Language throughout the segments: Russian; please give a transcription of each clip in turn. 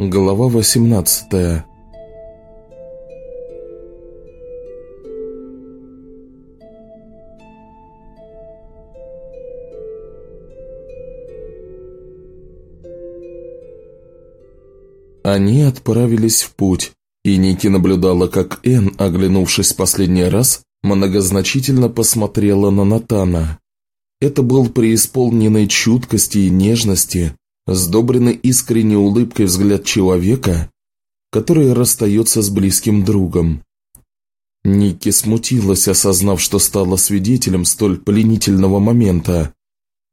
Глава 18 Они отправились в путь, и Ники наблюдала, как Энн, оглянувшись последний раз, многозначительно посмотрела на Натана. Это был преисполненный чуткости и нежности, сдобренный искренней улыбкой взгляд человека, который расстается с близким другом. Ники смутилась, осознав, что стала свидетелем столь пленительного момента,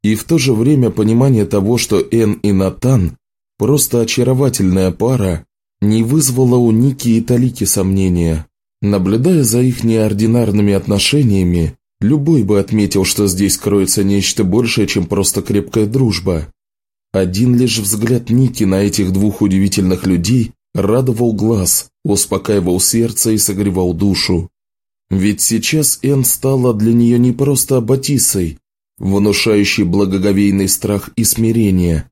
и в то же время понимание того, что Эн и Натан – просто очаровательная пара, не вызвало у Ники и Талики сомнения. Наблюдая за их неординарными отношениями, любой бы отметил, что здесь кроется нечто большее, чем просто крепкая дружба. Один лишь взгляд Ники на этих двух удивительных людей радовал глаз, успокаивал сердце и согревал душу. Ведь сейчас Эн стала для нее не просто Аббатисой, внушающей благоговейный страх и смирение,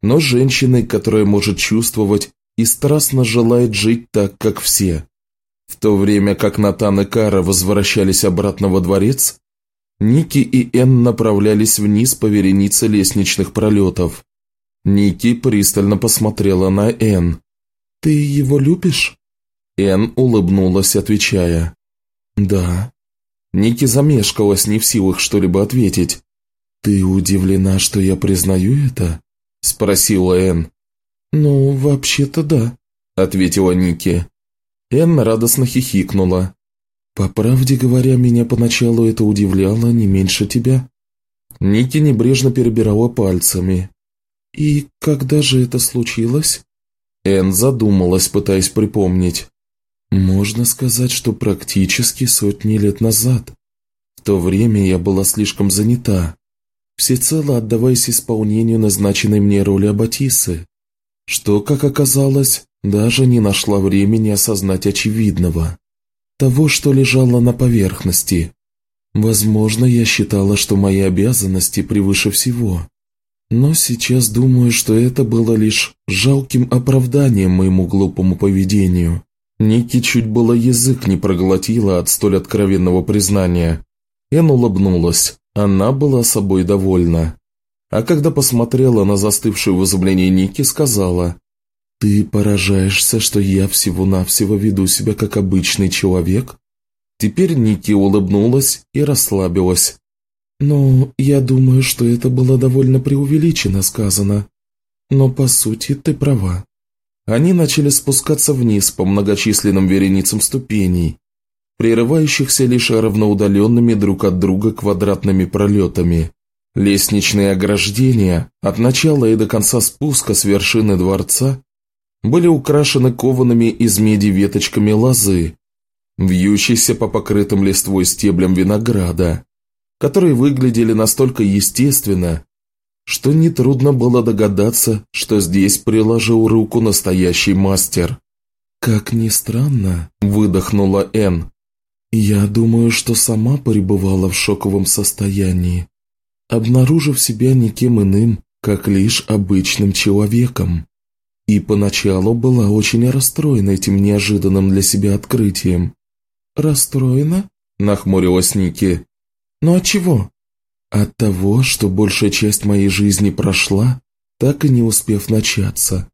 но женщиной, которая может чувствовать и страстно желает жить так, как все. В то время как Натан и Кара возвращались обратно во дворец, Ники и Эн направлялись вниз по веренице лестничных пролетов. Ники пристально посмотрела на Энн. «Ты его любишь?» Энн улыбнулась, отвечая. «Да». Ники замешкалась, не в силах что-либо ответить. «Ты удивлена, что я признаю это?» – спросила Энн. «Ну, вообще-то да», – ответила Ники. Энн радостно хихикнула. «По правде говоря, меня поначалу это удивляло не меньше тебя». Ники небрежно перебирала пальцами. «И когда же это случилось?» Энн задумалась, пытаясь припомнить. «Можно сказать, что практически сотни лет назад. В то время я была слишком занята, всецело отдаваясь исполнению назначенной мне роли Аббатисы, что, как оказалось, даже не нашла времени осознать очевидного. Того, что лежало на поверхности. Возможно, я считала, что мои обязанности превыше всего. Но сейчас думаю, что это было лишь жалким оправданием моему глупому поведению. Ники чуть было язык не проглотила от столь откровенного признания. Эн улыбнулась. Она была собой довольна. А когда посмотрела на застывшую в изумлении Ники, сказала, «Ты поражаешься, что я всего-навсего веду себя как обычный человек?» Теперь Ники улыбнулась и расслабилась. «Ну, я думаю, что это было довольно преувеличенно сказано. Но по сути ты права». Они начали спускаться вниз по многочисленным вереницам ступеней, прерывающихся лишь равноудаленными друг от друга квадратными пролетами. Лестничные ограждения от начала и до конца спуска с вершины дворца были украшены коваными из меди веточками лозы, вьющейся по покрытым листвой стеблям винограда, которые выглядели настолько естественно, что нетрудно было догадаться, что здесь приложил руку настоящий мастер. «Как ни странно», – выдохнула Энн, – «я думаю, что сама пребывала в шоковом состоянии, обнаружив себя никем иным, как лишь обычным человеком. И поначалу была очень расстроена этим неожиданным для себя открытием. «Расстроена?» – нахмурилась Ники. «Ну от чего?» «От того, что большая часть моей жизни прошла, так и не успев начаться.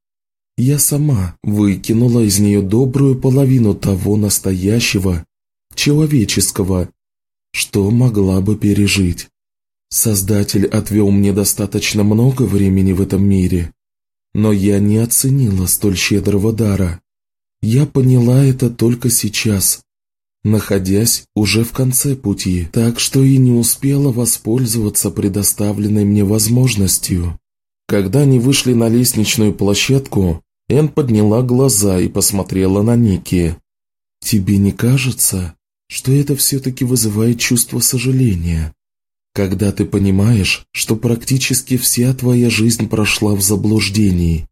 Я сама выкинула из нее добрую половину того настоящего, человеческого, что могла бы пережить. Создатель отвел мне достаточно много времени в этом мире, но я не оценила столь щедрого дара. Я поняла это только сейчас, находясь уже в конце пути, так что и не успела воспользоваться предоставленной мне возможностью. Когда они вышли на лестничную площадку, Энн подняла глаза и посмотрела на Ники. «Тебе не кажется, что это все-таки вызывает чувство сожаления?» когда ты понимаешь, что практически вся твоя жизнь прошла в заблуждении,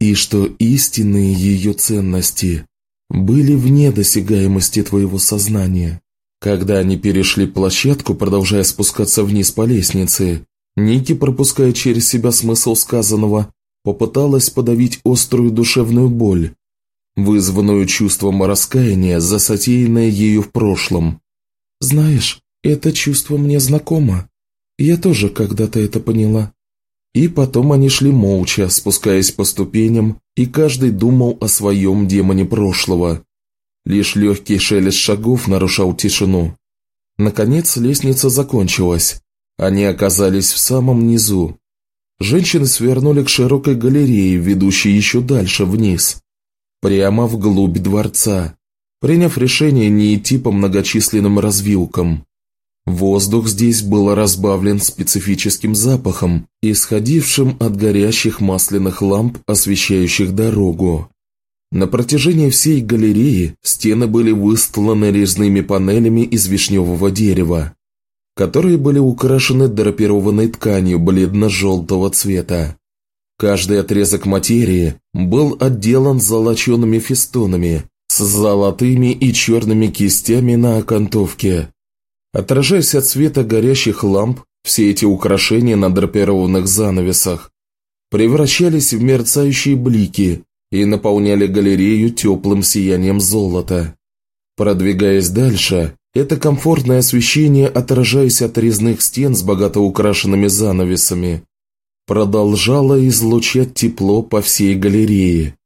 и что истинные ее ценности были вне досягаемости твоего сознания. Когда они перешли площадку, продолжая спускаться вниз по лестнице, Ники, пропуская через себя смысл сказанного, попыталась подавить острую душевную боль, вызванную чувством раскаяния за ею в прошлом. «Знаешь, это чувство мне знакомо. Я тоже когда-то это поняла». И потом они шли молча, спускаясь по ступеням, и каждый думал о своем демоне прошлого. Лишь легкий шелест шагов нарушал тишину. Наконец лестница закончилась. Они оказались в самом низу. Женщины свернули к широкой галерее, ведущей еще дальше вниз. Прямо вглубь дворца, приняв решение не идти по многочисленным развилкам. Воздух здесь был разбавлен специфическим запахом, исходившим от горящих масляных ламп, освещающих дорогу. На протяжении всей галереи стены были выстланы резными панелями из вишневого дерева, которые были украшены драпированной тканью бледно-желтого цвета. Каждый отрезок материи был отделан золочеными фестонами с золотыми и черными кистями на окантовке, Отражаясь от света горящих ламп, все эти украшения на драпированных занавесах превращались в мерцающие блики и наполняли галерею теплым сиянием золота. Продвигаясь дальше, это комфортное освещение, отражаясь от резных стен с богато украшенными занавесами, продолжало излучать тепло по всей галерее.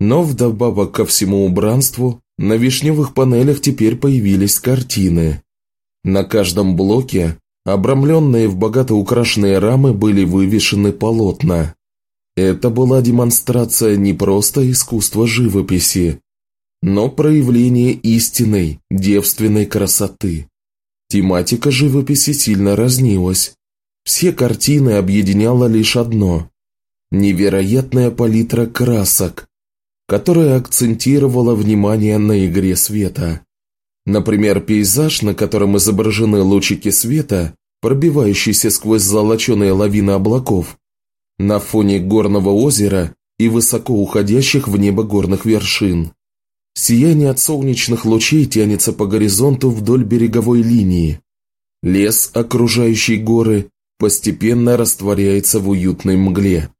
Но вдобавок ко всему убранству, на вишневых панелях теперь появились картины. На каждом блоке, обрамленные в богато украшенные рамы, были вывешены полотна. Это была демонстрация не просто искусства живописи, но проявление истинной, девственной красоты. Тематика живописи сильно разнилась. Все картины объединяло лишь одно – невероятная палитра красок, которая акцентировала внимание на игре света. Например, пейзаж, на котором изображены лучики света, пробивающиеся сквозь золоченые лавины облаков, на фоне горного озера и высоко уходящих в небо горных вершин. Сияние от солнечных лучей тянется по горизонту вдоль береговой линии. Лес, окружающий горы, постепенно растворяется в уютной мгле.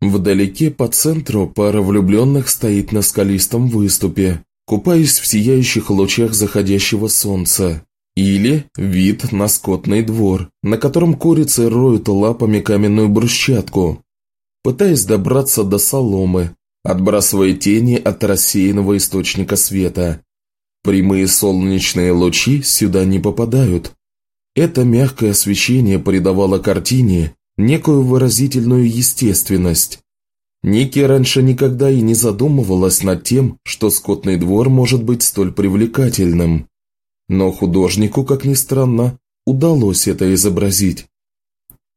Вдалеке по центру пара влюбленных стоит на скалистом выступе, купаясь в сияющих лучах заходящего солнца. Или вид на скотный двор, на котором курицы роют лапами каменную брусчатку, пытаясь добраться до соломы, отбрасывая тени от рассеянного источника света. Прямые солнечные лучи сюда не попадают. Это мягкое освещение придавало картине некую выразительную естественность, Ники раньше никогда и не задумывалась над тем, что скотный двор может быть столь привлекательным. Но художнику, как ни странно, удалось это изобразить.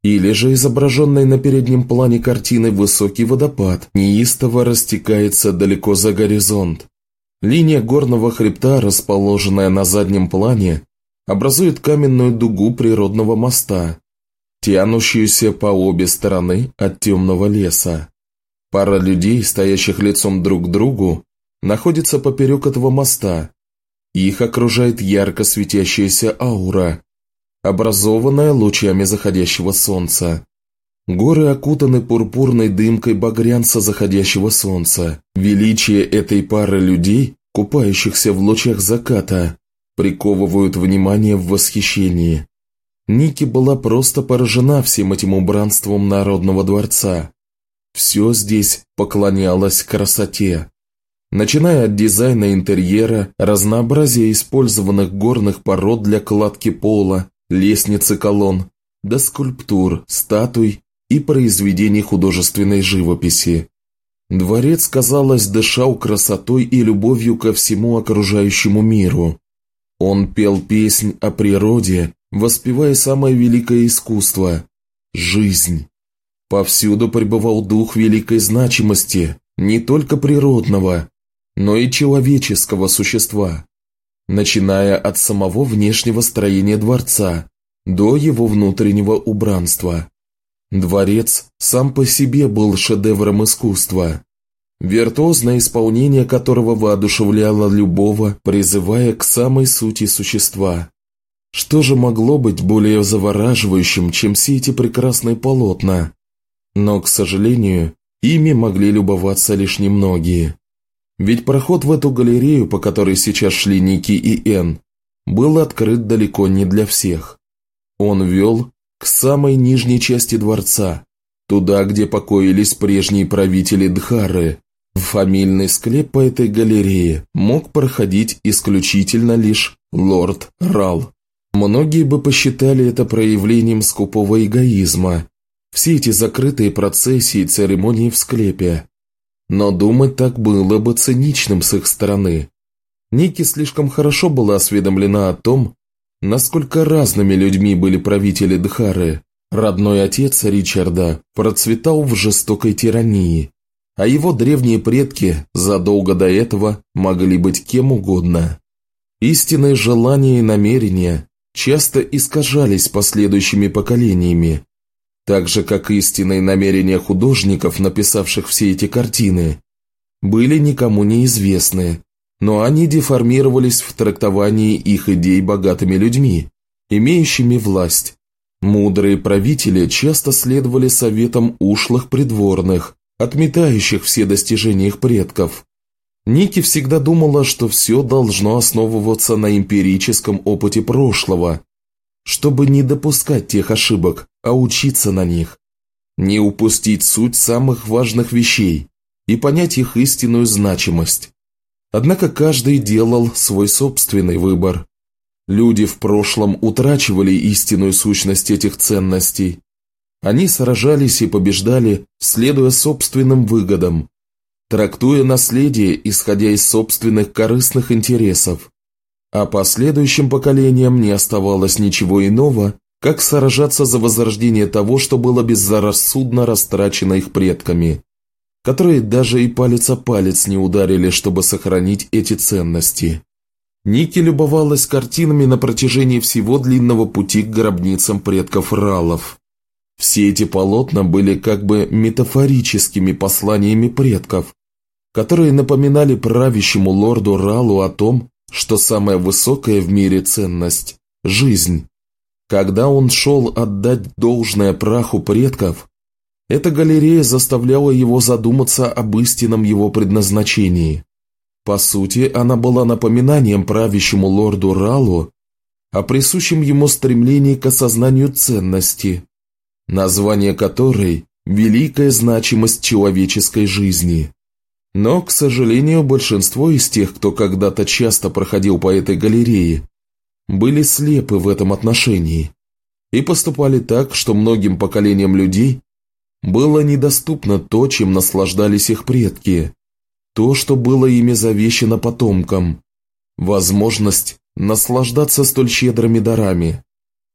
Или же изображенный на переднем плане картины высокий водопад неистово растекается далеко за горизонт. Линия горного хребта, расположенная на заднем плане, образует каменную дугу природного моста, тянущуюся по обе стороны от темного леса. Пара людей, стоящих лицом друг к другу, находится поперек этого моста. Их окружает ярко светящаяся аура, образованная лучами заходящего солнца. Горы окутаны пурпурной дымкой багрянца заходящего солнца. Величие этой пары людей, купающихся в лучах заката, приковывают внимание в восхищении. Ники была просто поражена всем этим убранством народного дворца. Все здесь поклонялось красоте. Начиная от дизайна интерьера, разнообразия использованных горных пород для кладки пола, лестницы колонн, до скульптур, статуй и произведений художественной живописи. Дворец, казалось, дышал красотой и любовью ко всему окружающему миру. Он пел песнь о природе, воспевая самое великое искусство – жизнь. Повсюду пребывал дух великой значимости, не только природного, но и человеческого существа, начиная от самого внешнего строения дворца до его внутреннего убранства. Дворец сам по себе был шедевром искусства, виртуозное исполнение которого воодушевляло любого, призывая к самой сути существа. Что же могло быть более завораживающим, чем все эти прекрасные полотна, но, к сожалению, ими могли любоваться лишь немногие. Ведь проход в эту галерею, по которой сейчас шли Ники и Эн, был открыт далеко не для всех. Он вел к самой нижней части дворца, туда, где покоились прежние правители Дхары. Фамильный склеп по этой галерее мог проходить исключительно лишь лорд Рал. Многие бы посчитали это проявлением скупого эгоизма, все эти закрытые процессии и церемонии в склепе. Но думать так было бы циничным с их стороны. Ники слишком хорошо была осведомлена о том, насколько разными людьми были правители Дхары. Родной отец Ричарда процветал в жестокой тирании, а его древние предки задолго до этого могли быть кем угодно. Истинные желания и намерения часто искажались последующими поколениями, так же, как истинные намерения художников, написавших все эти картины, были никому неизвестны, но они деформировались в трактовании их идей богатыми людьми, имеющими власть. Мудрые правители часто следовали советам ушлых придворных, отметающих все достижения их предков. Ники всегда думала, что все должно основываться на эмпирическом опыте прошлого, чтобы не допускать тех ошибок, а учиться на них. Не упустить суть самых важных вещей и понять их истинную значимость. Однако каждый делал свой собственный выбор. Люди в прошлом утрачивали истинную сущность этих ценностей. Они сражались и побеждали, следуя собственным выгодам, трактуя наследие, исходя из собственных корыстных интересов. А последующим поколениям не оставалось ничего иного, как сражаться за возрождение того, что было безрассудно растрачено их предками которые даже и палец о палец не ударили, чтобы сохранить эти ценности. Ники любовалась картинами на протяжении всего длинного пути к гробницам предков Ралов. Все эти полотна были как бы метафорическими посланиями предков, которые напоминали правящему лорду Ралу о том, что самая высокая в мире ценность – жизнь. Когда он шел отдать должное праху предков, эта галерея заставляла его задуматься об истинном его предназначении. По сути, она была напоминанием правящему лорду Ралу о присущем ему стремлении к осознанию ценности, название которой – великая значимость человеческой жизни. Но, к сожалению, большинство из тех, кто когда-то часто проходил по этой галерее, были слепы в этом отношении и поступали так, что многим поколениям людей было недоступно то, чем наслаждались их предки, то, что было ими завещено потомкам, возможность наслаждаться столь щедрыми дарами.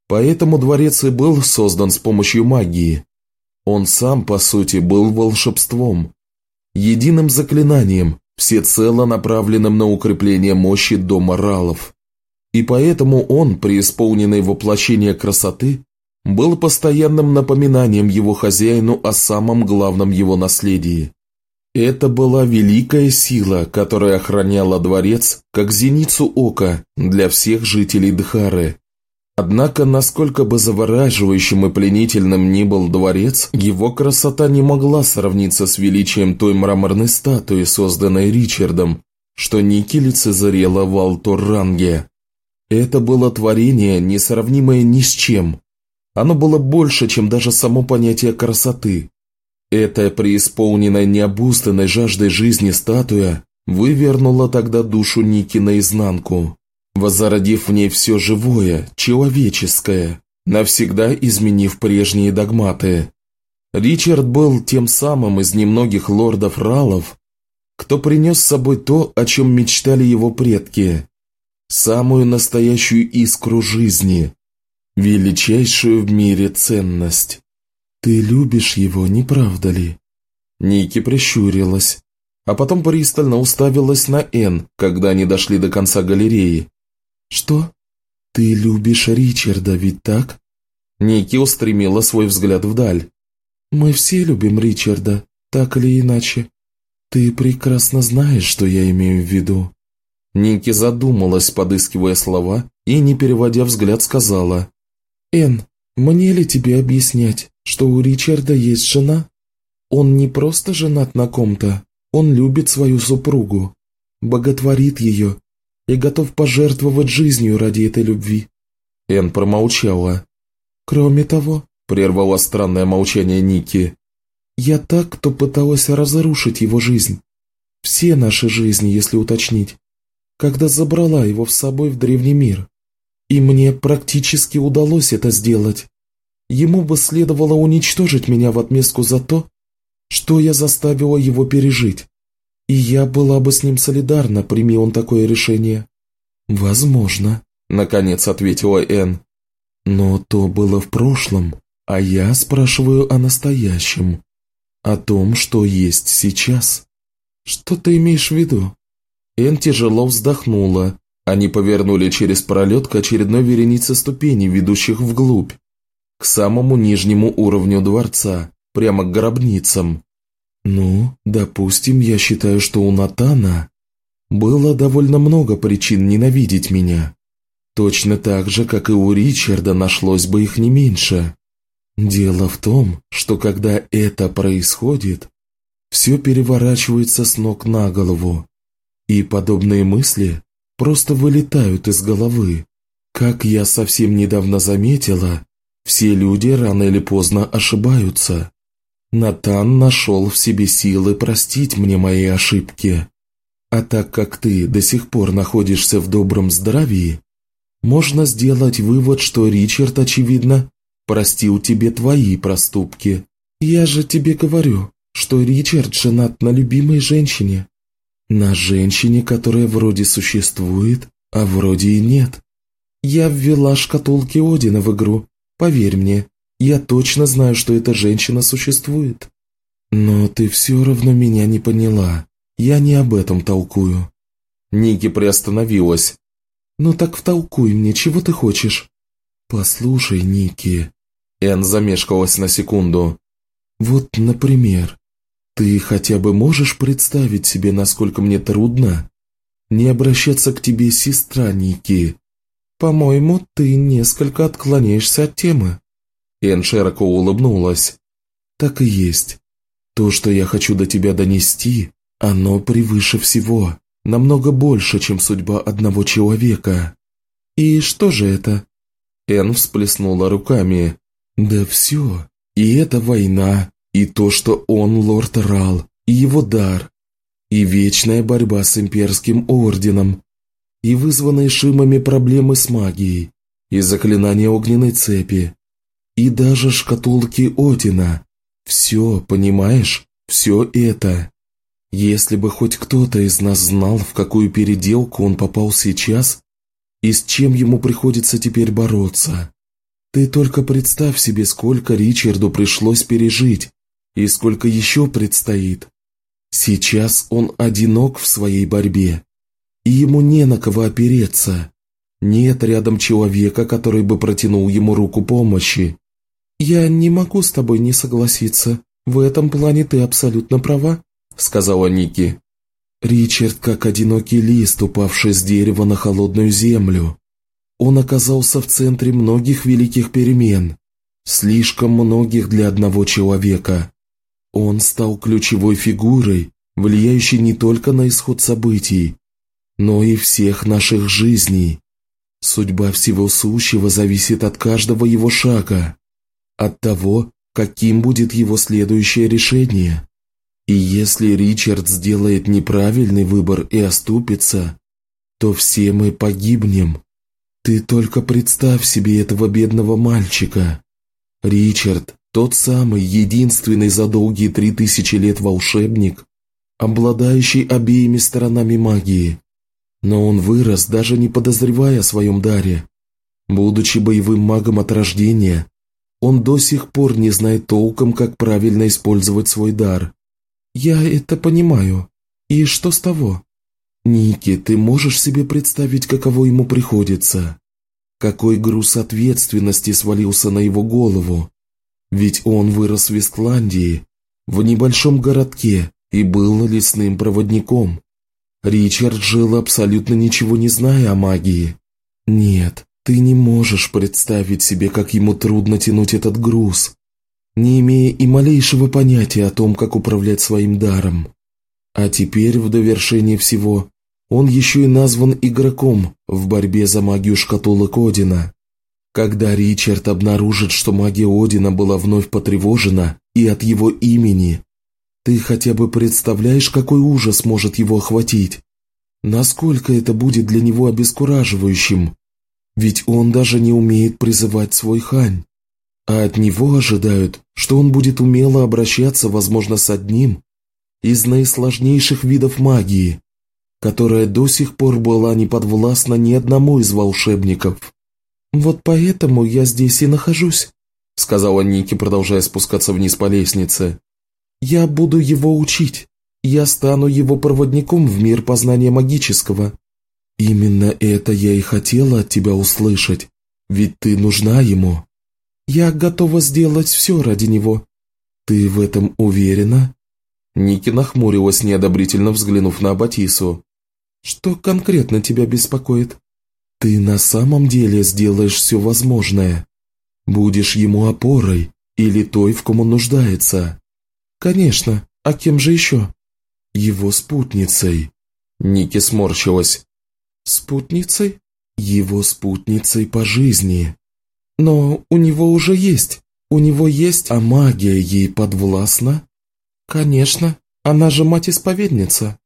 Поэтому дворец и был создан с помощью магии. Он сам, по сути, был волшебством, единым заклинанием, всецело направленным на укрепление мощи дома Ралов. И поэтому он, преисполненный воплощение красоты, был постоянным напоминанием его хозяину о самом главном его наследии. Это была великая сила, которая охраняла дворец, как зеницу ока для всех жителей Дхары. Однако, насколько бы завораживающим и пленительным ни был дворец, его красота не могла сравниться с величием той мраморной статуи, созданной Ричардом, что Ники лицезарела в Алтурранге. Это было творение, несравнимое ни с чем, оно было больше, чем даже само понятие красоты. Эта преисполненная необузданной жаждой жизни статуя вывернула тогда душу Ники наизнанку, возродив в ней все живое, человеческое, навсегда изменив прежние догматы. Ричард был тем самым из немногих лордов-ралов, кто принес с собой то, о чем мечтали его предки, самую настоящую искру жизни, величайшую в мире ценность. Ты любишь его, не правда ли?» Ники прищурилась, а потом пристально уставилась на Н, когда они дошли до конца галереи. «Что? Ты любишь Ричарда, ведь так?» Ники устремила свой взгляд вдаль. «Мы все любим Ричарда, так или иначе. Ты прекрасно знаешь, что я имею в виду». Ники задумалась, подыскивая слова, и, не переводя взгляд, сказала. «Энн, мне ли тебе объяснять, что у Ричарда есть жена?» Он не просто женат на ком-то, он любит свою супругу, боготворит ее и готов пожертвовать жизнью ради этой любви». Эн промолчала. «Кроме того», – прервала странное молчание Ники, – «я так, кто пыталась разрушить его жизнь. Все наши жизни, если уточнить, когда забрала его с собой в древний мир. И мне практически удалось это сделать. Ему бы следовало уничтожить меня в отместку за то, что я заставила его пережить. И я была бы с ним солидарна, прими он такое решение. «Возможно», — наконец ответила Энн. «Но то было в прошлом, а я спрашиваю о настоящем, о том, что есть сейчас». «Что ты имеешь в виду?» Энн тяжело вздохнула. Они повернули через пролет к очередной веренице ступеней, ведущих вглубь, к самому нижнему уровню дворца, прямо к гробницам. «Ну, допустим, я считаю, что у Натана было довольно много причин ненавидеть меня. Точно так же, как и у Ричарда нашлось бы их не меньше. Дело в том, что когда это происходит, все переворачивается с ног на голову, и подобные мысли просто вылетают из головы. Как я совсем недавно заметила, все люди рано или поздно ошибаются. Натан нашел в себе силы простить мне мои ошибки. А так как ты до сих пор находишься в добром здравии, можно сделать вывод, что Ричард, очевидно, простил тебе твои проступки. Я же тебе говорю, что Ричард женат на любимой женщине. На женщине, которая вроде существует, а вроде и нет. Я ввела шкатулки Одина в игру, поверь мне, я точно знаю, что эта женщина существует. Но ты все равно меня не поняла. Я не об этом толкую. Ники приостановилась. Ну так втолкуй мне, чего ты хочешь? Послушай, Ники. Эн замешкалась на секунду. Вот, например, ты хотя бы можешь представить себе, насколько мне трудно не обращаться к тебе, сестра Ники? По-моему, ты несколько отклоняешься от темы. Эн широко улыбнулась. Так и есть. То, что я хочу до тебя донести, оно превыше всего, намного больше, чем судьба одного человека. И что же это? Эн всплеснула руками. Да все. И это война, и то, что он лорд Рал, и его дар, и вечная борьба с имперским орденом, и вызванные шимами проблемы с магией, и заклинание огненной цепи, и даже шкатулки Одина. Все, понимаешь, все это. Если бы хоть кто-то из нас знал, в какую переделку он попал сейчас, и с чем ему приходится теперь бороться. Ты только представь себе, сколько Ричарду пришлось пережить, и сколько еще предстоит. Сейчас он одинок в своей борьбе, и ему не на кого опереться. Нет рядом человека, который бы протянул ему руку помощи. «Я не могу с тобой не согласиться. В этом плане ты абсолютно права», — сказала Ники. Ричард как одинокий лист, упавший с дерева на холодную землю. Он оказался в центре многих великих перемен, слишком многих для одного человека. Он стал ключевой фигурой, влияющей не только на исход событий, но и всех наших жизней. Судьба всего сущего зависит от каждого его шага, от того, каким будет его следующее решение. И если Ричард сделает неправильный выбор и оступится, то все мы погибнем. Ты только представь себе этого бедного мальчика. Ричард тот самый, единственный за долгие три тысячи лет волшебник, обладающий обеими сторонами магии. Но он вырос, даже не подозревая о своем даре. Будучи боевым магом от рождения, он до сих пор не знает толком, как правильно использовать свой дар. «Я это понимаю. И что с того?» «Ники, ты можешь себе представить, каково ему приходится? Какой груз ответственности свалился на его голову? Ведь он вырос в Вестландии, в небольшом городке, и был лесным проводником. Ричард жил абсолютно ничего не зная о магии. Нет, ты не можешь представить себе, как ему трудно тянуть этот груз. не имея и малейшего понятия о том, как управлять своим даром. А теперь, в довершение всего, он еще и назван игроком в борьбе за магию шкатулок Одина. Когда Ричард обнаружит, что магия Одина была вновь потревожена и от его имени, ты хотя бы представляешь, какой ужас может его охватить? Насколько это будет для него обескураживающим? Ведь он даже не умеет призывать свой хань. А от него ожидают, что он будет умело обращаться, возможно, с одним из наисложнейших видов магии, которая до сих пор была не подвластна ни одному из волшебников. «Вот поэтому я здесь и нахожусь», — сказала Ники, продолжая спускаться вниз по лестнице. «Я буду его учить. Я стану его проводником в мир познания магического. Именно это я и хотела от тебя услышать, ведь ты нужна ему. Я готова сделать все ради него. Ты в этом уверена?» Ники нахмурилась, неодобрительно взглянув на Абатису. «Что конкретно тебя беспокоит?» «Ты на самом деле сделаешь все возможное. Будешь ему опорой или той, в ком он нуждается». «Конечно. А кем же еще?» «Его спутницей». Ники сморщилась. «Спутницей?» «Его спутницей по жизни». «Но у него уже есть. У него есть, а магия ей подвластна?» «Конечно. Она же мать-исповедница».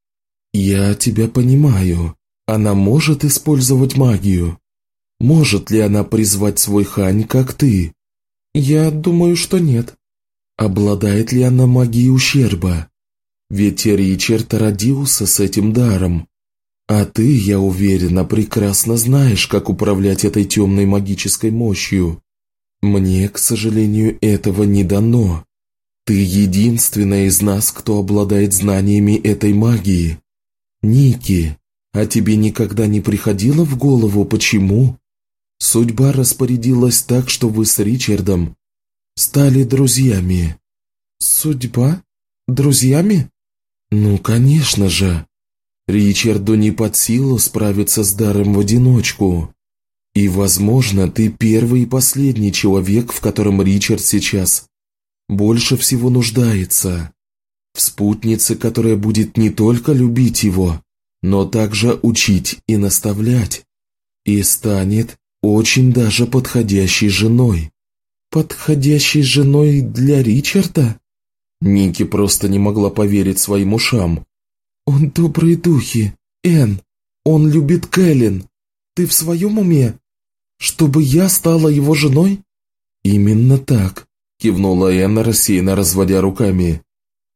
«Я тебя понимаю. Она может использовать магию. Может ли она призвать свой хань, как ты?» «Я думаю, что нет». «Обладает ли она магией ущерба?» Ведь Ричард родился с этим даром. А ты, я уверена, прекрасно знаешь, как управлять этой темной магической мощью. Мне, к сожалению, этого не дано. Ты единственная из нас, кто обладает знаниями этой магии. Ники, а тебе никогда не приходило в голову, почему? Судьба распорядилась так, что вы с Ричардом стали друзьями. Судьба? Друзьями? Ну, конечно же. Ричарду не под силу справиться с даром в одиночку. И, возможно, ты первый и последний человек, в котором Ричард сейчас больше всего нуждается. В спутнице, которая будет не только любить его, но также учить и наставлять. И станет очень даже подходящей женой. Подходящей женой для Ричарда? Ники просто не могла поверить своим ушам. «Он добрые духи, Энн. Он любит Кэлен. Ты в своем уме? Чтобы я стала его женой?» «Именно так. Кивнула Энна, рассеянно разводя руками.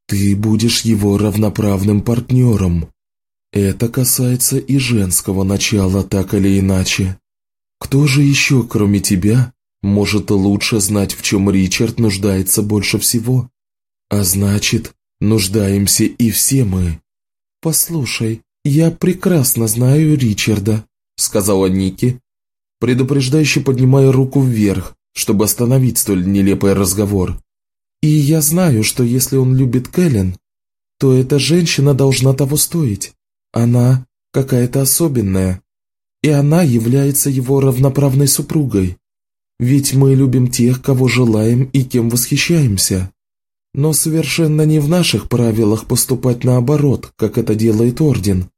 «Ты будешь его равноправным партнером. Это касается и женского начала, так или иначе. Кто же еще, кроме тебя, может лучше знать, в чем Ричард нуждается больше всего? А значит, нуждаемся и все мы». «Послушай, я прекрасно знаю Ричарда», — сказала Ники, предупреждающе поднимая руку вверх, чтобы остановить столь нелепый разговор. «И я знаю, что если он любит Кэлен, то эта женщина должна того стоить. Она какая-то особенная, и она является его равноправной супругой. Ведь мы любим тех, кого желаем и кем восхищаемся. Но совершенно не в наших правилах поступать наоборот, как это делает Орден,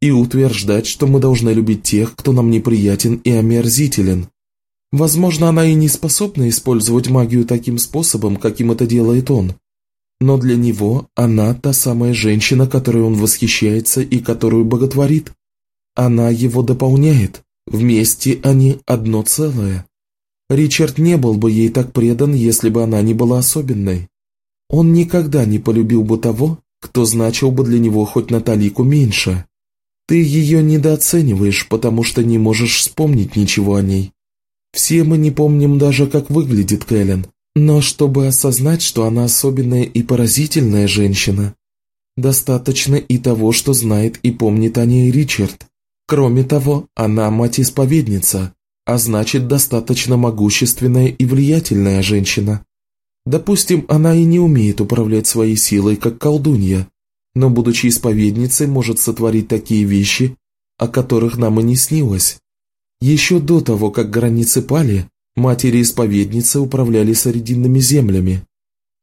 и утверждать, что мы должны любить тех, кто нам неприятен и омерзителен, Возможно, она и не способна использовать магию таким способом, каким это делает он. Но для него она та самая женщина, которой он восхищается и которую боготворит. Она его дополняет. Вместе они одно целое. Ричард не был бы ей так предан, если бы она не была особенной. Он никогда не полюбил бы того, кто значил бы для него хоть на талику меньше. Ты ее недооцениваешь, потому что не можешь вспомнить ничего о ней. Все мы не помним даже, как выглядит Кэлен, но чтобы осознать, что она особенная и поразительная женщина, достаточно и того, что знает и помнит о ней Ричард. Кроме того, она мать-исповедница, а значит, достаточно могущественная и влиятельная женщина. Допустим, она и не умеет управлять своей силой, как колдунья, но, будучи исповедницей, может сотворить такие вещи, о которых нам и не снилось. Еще до того, как границы пали, матери-исповедницы управляли Срединными землями,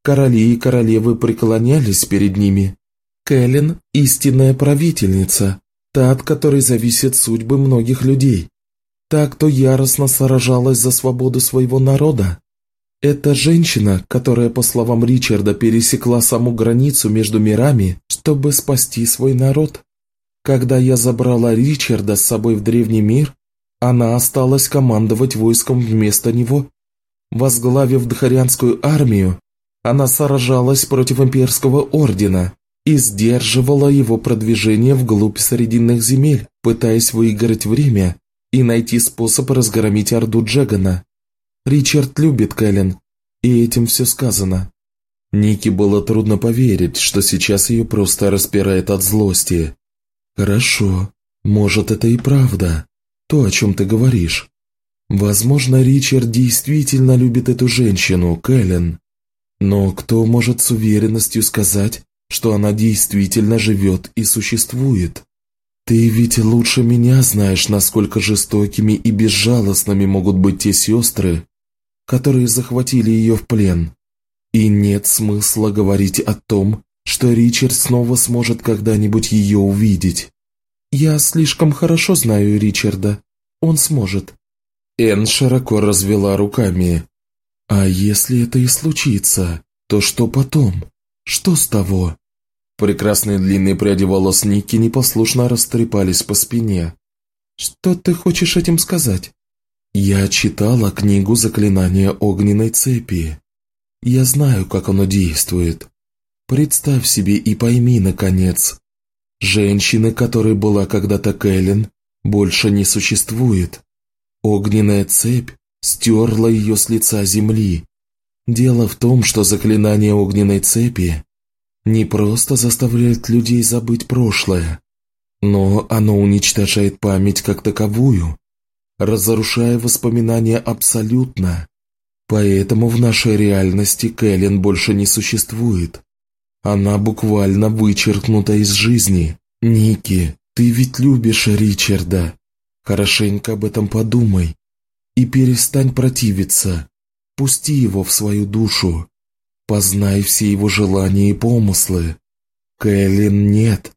Короли и королевы преклонялись перед ними. Кэлен – истинная правительница, та, от которой зависят судьбы многих людей. Та, кто яростно сражалась за свободу своего народа. Это женщина, которая, по словам Ричарда, пересекла саму границу между мирами, чтобы спасти свой народ. Когда я забрала Ричарда с собой в древний мир, она осталась командовать войском вместо него. Возглавив Дхарянскую армию, она сражалась против имперского ордена и сдерживала его продвижение вглубь Срединных земель, пытаясь выиграть время и найти способ разгромить Орду Джегана. Ричард любит Кэлен, и этим все сказано. Нике было трудно поверить, что сейчас ее просто распирает от злости. «Хорошо, может, это и правда, то, о чем ты говоришь. Возможно, Ричард действительно любит эту женщину, Кэлен. Но кто может с уверенностью сказать, что она действительно живет и существует? Ты ведь лучше меня знаешь, насколько жестокими и безжалостными могут быть те сестры, которые захватили ее в плен. И нет смысла говорить о том, что Ричард снова сможет когда-нибудь ее увидеть. Я слишком хорошо знаю Ричарда. Он сможет. Энн широко развела руками. А если это и случится, то что потом? Что с того? Прекрасные длинные пряди волос Ники непослушно растрепались по спине. «Что ты хочешь этим сказать?» «Я читала книгу заклинания огненной цепи. Я знаю, как оно действует. Представь себе и пойми, наконец. Женщины, которой была когда-то Кэлен, больше не существует. Огненная цепь стерла ее с лица земли. Дело в том, что заклинание огненной цепи не просто заставляет людей забыть прошлое, но оно уничтожает память как таковую, разрушая воспоминания абсолютно. Поэтому в нашей реальности Кэлен больше не существует. Она буквально вычеркнута из жизни. Ники, ты ведь любишь Ричарда. Хорошенько об этом подумай. И перестань противиться. Пусти его в свою душу. Познай все его желания и помыслы. Кэлен нет.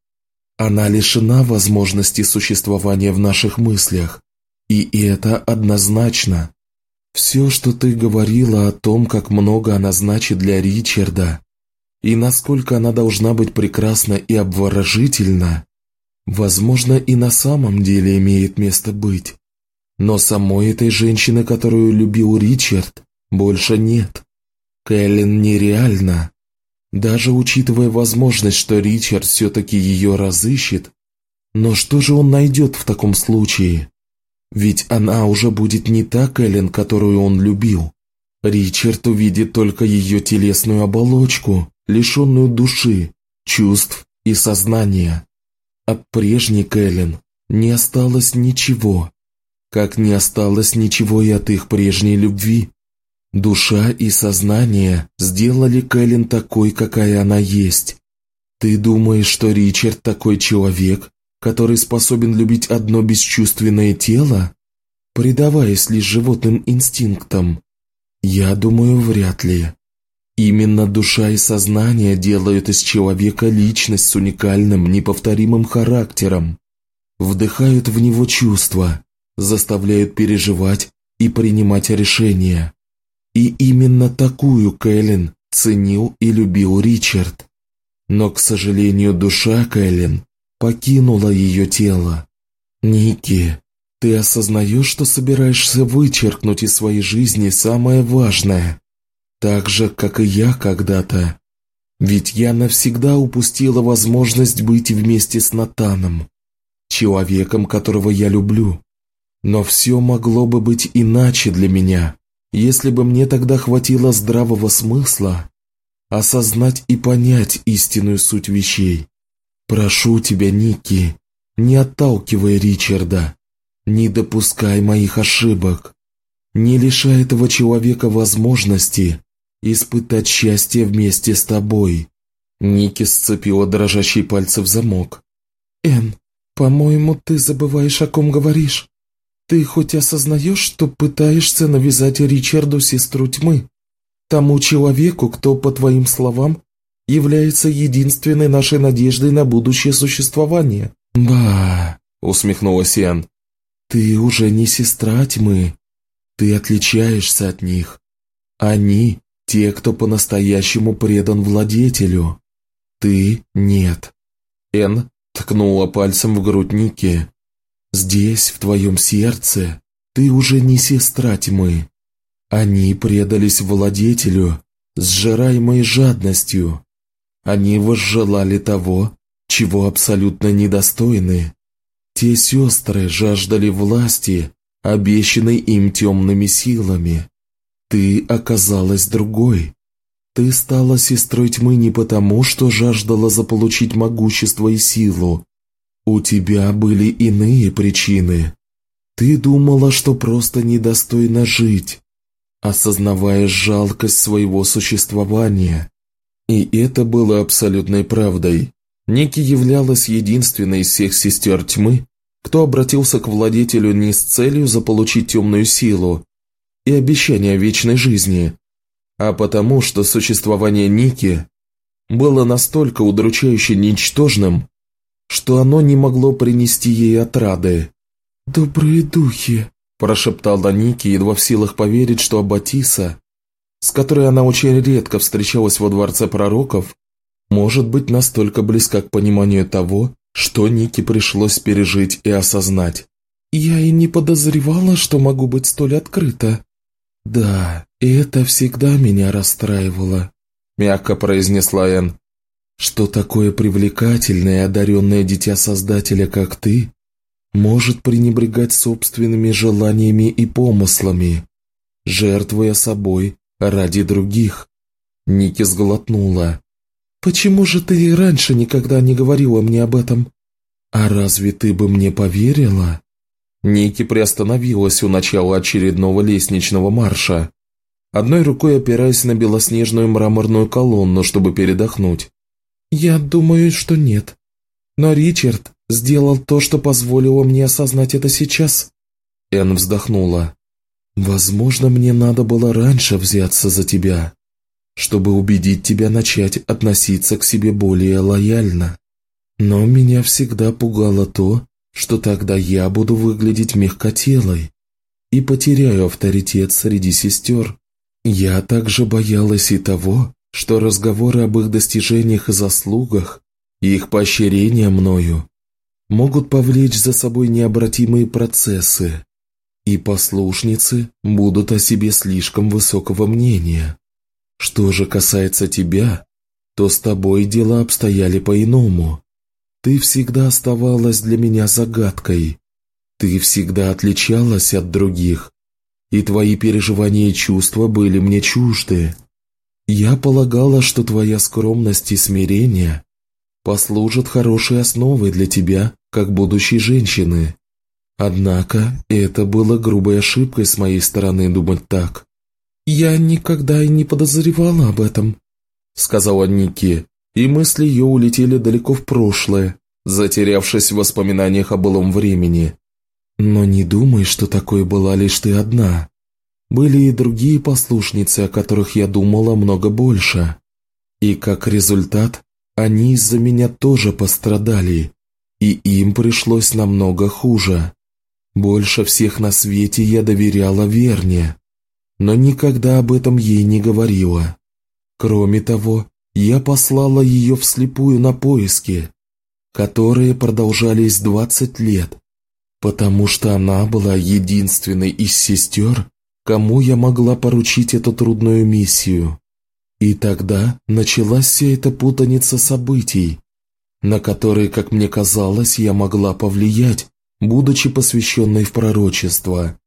Она лишена возможности существования в наших мыслях. И это однозначно. Все, что ты говорила о том, как много она значит для Ричарда, и насколько она должна быть прекрасна и обворожительна, возможно, и на самом деле имеет место быть. Но самой этой женщины, которую любил Ричард, больше нет. Кэлен нереальна. Даже учитывая возможность, что Ричард все-таки ее разыщет, но что же он найдет в таком случае? Ведь она уже будет не та Кэлен, которую он любил. Ричард увидит только ее телесную оболочку, лишенную души, чувств и сознания. От прежней Кэлен не осталось ничего, как не осталось ничего и от их прежней любви. Душа и сознание сделали Кэлен такой, какая она есть. Ты думаешь, что Ричард такой человек, который способен любить одно бесчувственное тело, предаваясь лишь животным инстинктам? Я думаю, вряд ли. Именно душа и сознание делают из человека личность с уникальным, неповторимым характером, вдыхают в него чувства, заставляют переживать и принимать решения. И именно такую Кэлен ценил и любил Ричард. Но, к сожалению, душа Кэлен покинула ее тело. Ники, ты осознаешь, что собираешься вычеркнуть из своей жизни самое важное? Так же, как и я когда-то. Ведь я навсегда упустила возможность быть вместе с Натаном, человеком, которого я люблю. Но все могло бы быть иначе для меня, если бы мне тогда хватило здравого смысла осознать и понять истинную суть вещей. Прошу тебя, Ники, не отталкивай Ричарда, не допускай моих ошибок, не лишай этого человека возможности испытать счастье вместе с тобой». Ники сцепила дрожащие пальцы в замок. «Энн, по-моему, ты забываешь, о ком говоришь. Ты хоть осознаешь, что пытаешься навязать Ричарду сестру тьмы?» тому человеку, кто, по твоим словам, является единственной нашей надеждой на будущее существование». «Ба!» – усмехнулась Ян. «Ты уже не сестра тьмы. Ты отличаешься от них. Они – те, кто по-настоящему предан владетелю. Ты – нет». Эн ткнула пальцем в грудь. «Здесь, в твоем сердце, ты уже не сестра тьмы. Они предались владетелю, сжираемой жадностью. Они возжелали того, чего абсолютно недостойны. Те сестры жаждали власти, обещанной им темными силами. Ты оказалась другой. Ты стала сестрой тьмы не потому, что жаждала заполучить могущество и силу. У тебя были иные причины. Ты думала, что просто недостойна жить, осознавая жалкость своего существования. И это было абсолютной правдой. Ники являлась единственной из всех сестер тьмы, кто обратился к владетелю не с целью заполучить темную силу и обещание вечной жизни, а потому что существование Ники было настолько удручающе ничтожным, что оно не могло принести ей отрады. «Добрые духи», – прошептала Ники, едва в силах поверить, что Аббатиса, с которой она очень редко встречалась во Дворце Пророков, может быть настолько близка к пониманию того, что Нике пришлось пережить и осознать. «Я и не подозревала, что могу быть столь открыта». «Да, это всегда меня расстраивало», – мягко произнесла Энн. «Что такое привлекательное и одаренное дитя Создателя, как ты, может пренебрегать собственными желаниями и помыслами, жертвуя собой ради других. Ники сглотнула. «Почему же ты раньше никогда не говорила мне об этом? А разве ты бы мне поверила?» Ники приостановилась у начала очередного лестничного марша, одной рукой опираясь на белоснежную мраморную колонну, чтобы передохнуть. «Я думаю, что нет. Но Ричард сделал то, что позволило мне осознать это сейчас». Энн вздохнула. «Возможно, мне надо было раньше взяться за тебя, чтобы убедить тебя начать относиться к себе более лояльно. Но меня всегда пугало то, что тогда я буду выглядеть мягкотелой и потеряю авторитет среди сестер. Я также боялась и того, что разговоры об их достижениях и заслугах, и их поощрение мною могут повлечь за собой необратимые процессы, и послушницы будут о себе слишком высокого мнения. Что же касается тебя, то с тобой дела обстояли по-иному. Ты всегда оставалась для меня загадкой. Ты всегда отличалась от других, и твои переживания и чувства были мне чужды. Я полагала, что твоя скромность и смирение послужат хорошей основой для тебя как будущей женщины. Однако это было грубой ошибкой с моей стороны думать так. «Я никогда и не подозревала об этом», — сказала Ники, и мысли ее улетели далеко в прошлое, затерявшись в воспоминаниях о былом времени. «Но не думай, что такой была лишь ты одна. Были и другие послушницы, о которых я думала много больше. И как результат, они из-за меня тоже пострадали и им пришлось намного хуже. Больше всех на свете я доверяла Верне, но никогда об этом ей не говорила. Кроме того, я послала ее вслепую на поиски, которые продолжались 20 лет, потому что она была единственной из сестер, кому я могла поручить эту трудную миссию. И тогда началась вся эта путаница событий, на которые, как мне казалось, я могла повлиять, будучи посвященной в пророчество.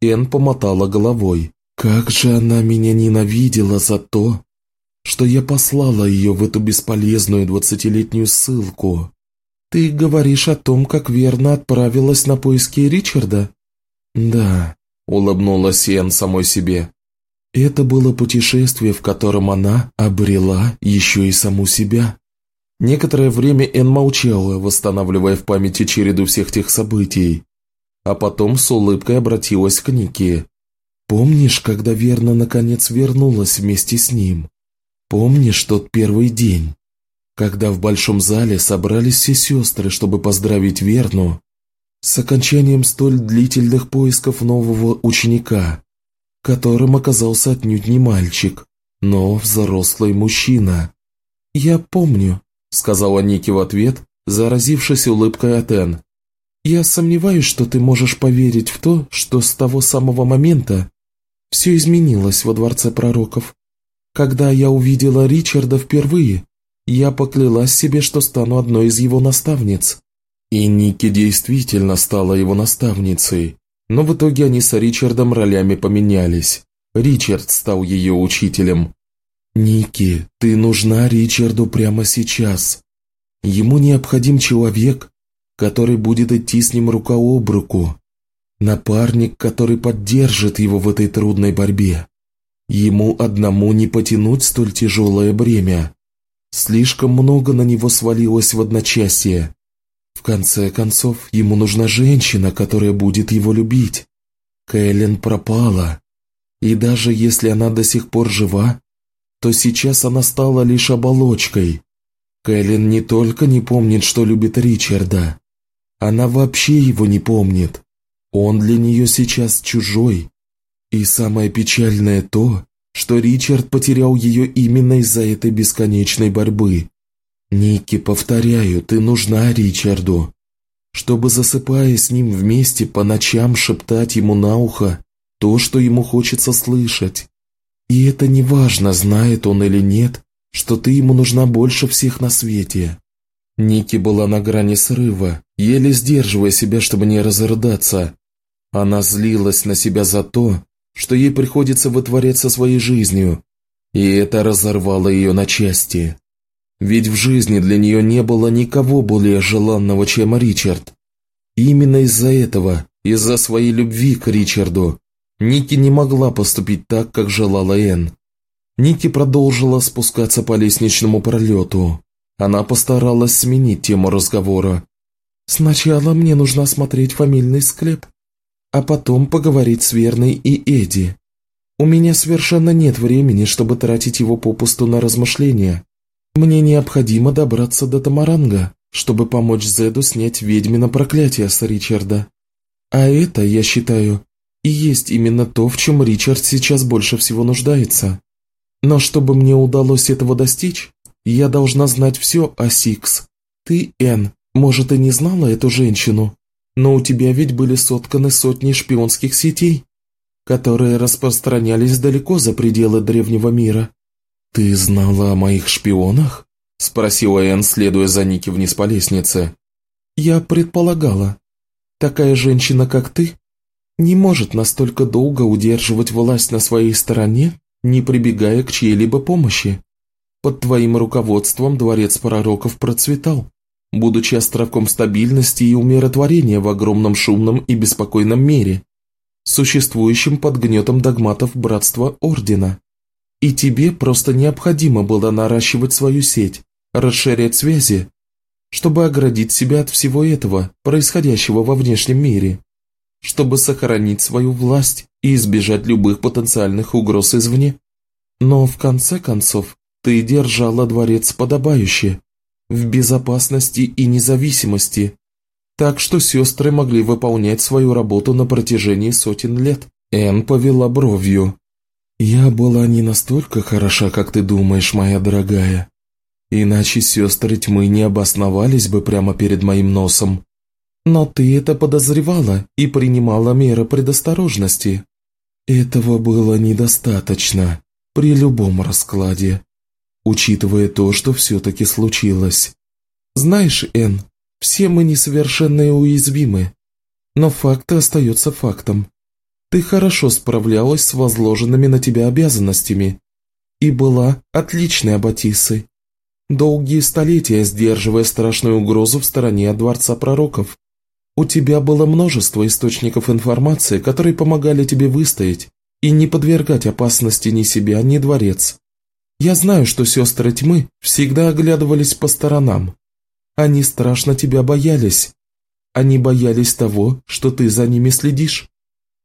Эн помотала головой. Как же она меня ненавидела за то, что я послала ее в эту бесполезную двадцатилетнюю ссылку. Ты говоришь о том, как верно отправилась на поиски Ричарда? Да, улыбнулась Эн самой себе. Это было путешествие, в котором она обрела еще и саму себя. Некоторое время Эн молчала, восстанавливая в памяти череду всех тех событий, а потом с улыбкой обратилась к Нике. Помнишь, когда Верна наконец вернулась вместе с ним? Помнишь тот первый день, когда в большом зале собрались все сестры, чтобы поздравить Верну с окончанием столь длительных поисков нового ученика, которым оказался отнюдь не мальчик, но взрослый мужчина? «Я помню», — сказала Ники в ответ, заразившись улыбкой Энн. «Я сомневаюсь, что ты можешь поверить в то, что с того самого момента все изменилось во Дворце Пророков. Когда я увидела Ричарда впервые, я поклялась себе, что стану одной из его наставниц. И Ники действительно стала его наставницей, но в итоге они с Ричардом ролями поменялись. Ричард стал ее учителем. «Ники, ты нужна Ричарду прямо сейчас. Ему необходим человек, который будет идти с ним рука об руку, Напарник, который поддержит его в этой трудной борьбе. Ему одному не потянуть столь тяжелое бремя. Слишком много на него свалилось в одночасье. В конце концов, ему нужна женщина, которая будет его любить. Кэлен пропала. И даже если она до сих пор жива, то сейчас она стала лишь оболочкой. Кэлен не только не помнит, что любит Ричарда, она вообще его не помнит. Он для нее сейчас чужой. И самое печальное то, что Ричард потерял ее именно из-за этой бесконечной борьбы. Ники, повторяю, ты нужна Ричарду, чтобы, засыпая с ним вместе, по ночам шептать ему на ухо то, что ему хочется слышать. И это не важно, знает он или нет, что ты ему нужна больше всех на свете. Ники была на грани срыва, еле сдерживая себя, чтобы не разрыдаться. Она злилась на себя за то, что ей приходится вытворять со своей жизнью, и это разорвало ее на части. Ведь в жизни для нее не было никого более желанного, чем Ричард. Именно из-за этого, из-за своей любви к Ричарду, Ники не могла поступить так, как желала Энн. Ники продолжила спускаться по лестничному пролету. Она постаралась сменить тему разговора. «Сначала мне нужно осмотреть фамильный склеп», а потом поговорить с Верной и Эдди. У меня совершенно нет времени, чтобы тратить его попусту на размышления. Мне необходимо добраться до Тамаранга, чтобы помочь Зеду снять ведьмино проклятие с Ричарда. А это, я считаю, и есть именно то, в чем Ричард сейчас больше всего нуждается. Но чтобы мне удалось этого достичь, я должна знать все о Сикс. Ты, Энн, может, и не знала эту женщину, но у тебя ведь были сотканы сотни шпионских сетей, которые распространялись далеко за пределы древнего мира. Ты знала о моих шпионах? Спросила Энн, следуя за Ники вниз по лестнице. Я предполагала. Такая женщина, как ты, не может настолько долго удерживать власть на своей стороне, не прибегая к чьей-либо помощи. Под твоим руководством дворец пророков процветал будучи островком стабильности и умиротворения в огромном шумном и беспокойном мире, существующем под гнетом догматов Братства Ордена. И тебе просто необходимо было наращивать свою сеть, расширять связи, чтобы оградить себя от всего этого, происходящего во внешнем мире, чтобы сохранить свою власть и избежать любых потенциальных угроз извне. Но в конце концов ты держала дворец подобающе, в безопасности и независимости, так что сестры могли выполнять свою работу на протяжении сотен лет. Энн повела бровью. «Я была не настолько хороша, как ты думаешь, моя дорогая. Иначе сестры тьмы не обосновались бы прямо перед моим носом. Но ты это подозревала и принимала меры предосторожности. Этого было недостаточно при любом раскладе учитывая то, что все-таки случилось. Знаешь, Энн, все мы несовершенны и уязвимы, но факт остается фактом. Ты хорошо справлялась с возложенными на тебя обязанностями и была отличной аббатисой, долгие столетия сдерживая страшную угрозу в стороне от Дворца Пророков. У тебя было множество источников информации, которые помогали тебе выстоять и не подвергать опасности ни себя, ни дворец. Я знаю, что сестры тьмы всегда оглядывались по сторонам. Они страшно тебя боялись. Они боялись того, что ты за ними следишь.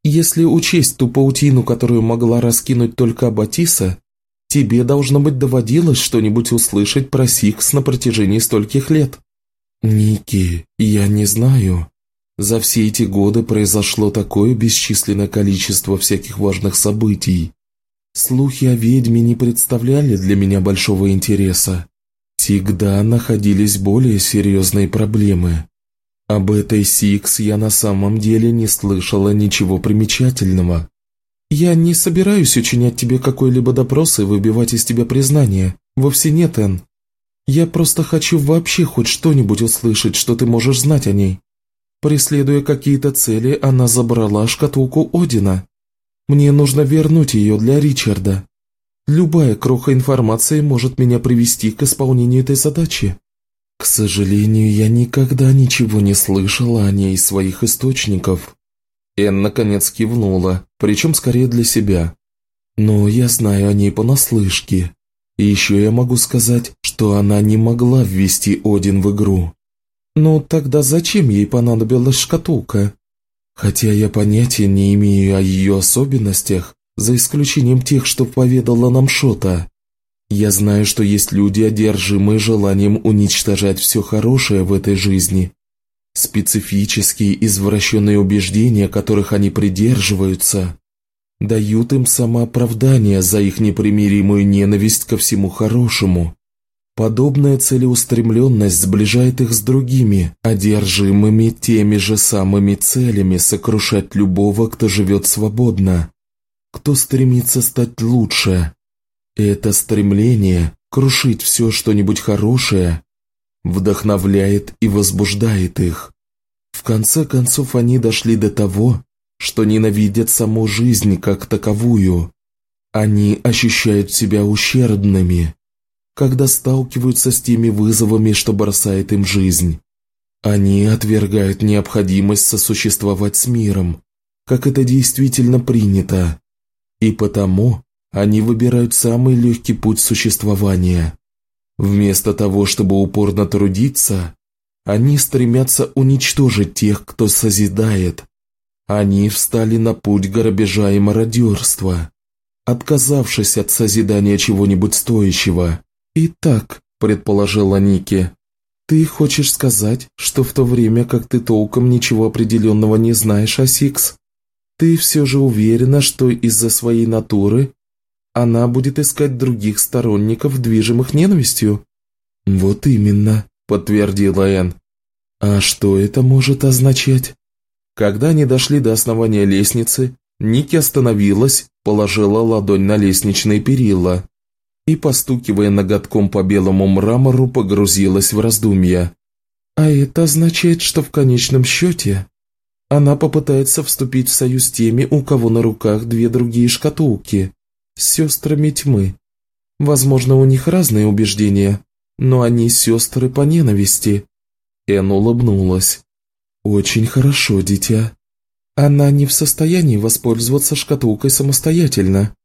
Если учесть ту паутину, которую могла раскинуть только Аббатиса, тебе, должно быть, доводилось что-нибудь услышать про Сикс на протяжении стольких лет. Ники, я не знаю. За все эти годы произошло такое бесчисленное количество всяких важных событий. Слухи о ведьме не представляли для меня большого интереса. Всегда находились более серьезные проблемы. Об этой Сикс я на самом деле не слышала ничего примечательного. Я не собираюсь учинять тебе какой-либо допрос и выбивать из тебя признание. Вовсе нет, Энн. Я просто хочу вообще хоть что-нибудь услышать, что ты можешь знать о ней. Преследуя какие-то цели, она забрала шкатулку Одина. Мне нужно вернуть ее для Ричарда. Любая кроха информации может меня привести к исполнению этой задачи. К сожалению, я никогда ничего не слышала о ней из своих источников. Энн наконец кивнула, причем скорее для себя. Но я знаю о ней понаслышке. И еще я могу сказать, что она не могла ввести Один в игру. «Ну тогда зачем ей понадобилась шкатулка?» Хотя я понятия не имею о ее особенностях, за исключением тех, что поведала нам Шота. Я знаю, что есть люди, одержимые желанием уничтожать все хорошее в этой жизни. Специфические извращенные убеждения, которых они придерживаются, дают им самооправдание за их непримиримую ненависть ко всему хорошему. Подобная целеустремленность сближает их с другими, одержимыми теми же самыми целями сокрушать любого, кто живет свободно, кто стремится стать лучше. Это стремление крушить все что-нибудь хорошее вдохновляет и возбуждает их. В конце концов они дошли до того, что ненавидят саму жизнь как таковую. Они ощущают себя ущербными, когда сталкиваются с теми вызовами, что бросает им жизнь. Они отвергают необходимость сосуществовать с миром, как это действительно принято, и потому они выбирают самый легкий путь существования. Вместо того, чтобы упорно трудиться, они стремятся уничтожить тех, кто созидает. Они встали на путь грабежа и мародерства, отказавшись от созидания чего-нибудь стоящего. «Итак», – предположила Ники, – «ты хочешь сказать, что в то время, как ты толком ничего определенного не знаешь о Сикс, ты все же уверена, что из-за своей натуры она будет искать других сторонников, движимых ненавистью?» «Вот именно», – подтвердила Энн. «А что это может означать?» Когда они дошли до основания лестницы, Ники остановилась, положила ладонь на лестничные перила и, постукивая ноготком по белому мрамору, погрузилась в раздумья. А это означает, что в конечном счете она попытается вступить в союз с теми, у кого на руках две другие шкатулки, с сестрами тьмы. Возможно, у них разные убеждения, но они сестры по ненависти. Эн улыбнулась. «Очень хорошо, дитя. Она не в состоянии воспользоваться шкатулкой самостоятельно.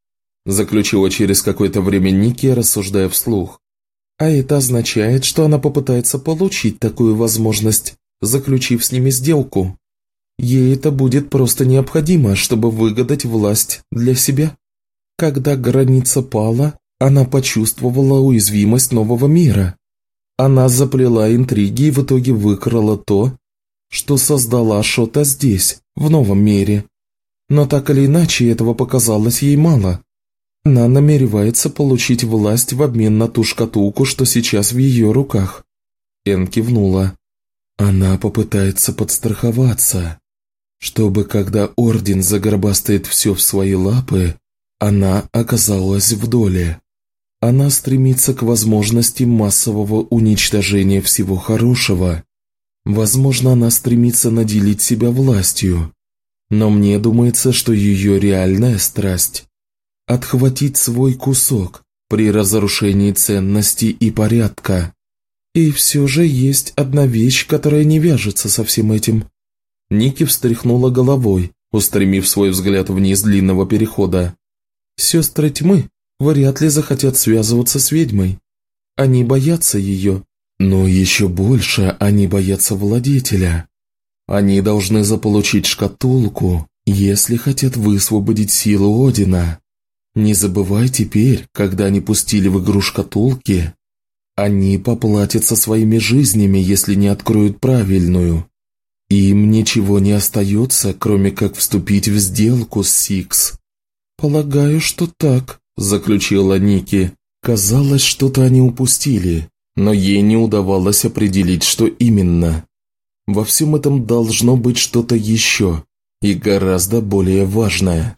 Заключила через какое-то время Ники, рассуждая вслух. А это означает, что она попытается получить такую возможность, заключив с ними сделку. Ей это будет просто необходимо, чтобы выгадать власть для себя. Когда граница пала, она почувствовала уязвимость нового мира. Она заплела интриги и в итоге выкрала то, что создала Шота здесь, в новом мире. Но так или иначе этого показалось ей мало. Она намеревается получить власть в обмен на ту шкатулку, что сейчас в ее руках. Эн кивнула. Она попытается подстраховаться, чтобы когда Орден загробастает все в свои лапы, она оказалась в доле. Она стремится к возможности массового уничтожения всего хорошего. Возможно, она стремится наделить себя властью. Но мне думается, что ее реальная страсть отхватить свой кусок при разрушении ценностей и порядка. И все же есть одна вещь, которая не вяжется со всем этим. Ники встряхнула головой, устремив свой взгляд вниз длинного перехода. Сестры тьмы вряд ли захотят связываться с ведьмой. Они боятся ее, но еще больше они боятся владетеля. Они должны заполучить шкатулку, если хотят высвободить силу Одина. Не забывай теперь, когда они пустили в игру шкатулки, они поплатятся своими жизнями, если не откроют правильную. Им ничего не остается, кроме как вступить в сделку с Сикс. «Полагаю, что так», – заключила Ники. Казалось, что-то они упустили, но ей не удавалось определить, что именно. Во всем этом должно быть что-то еще, и гораздо более важное.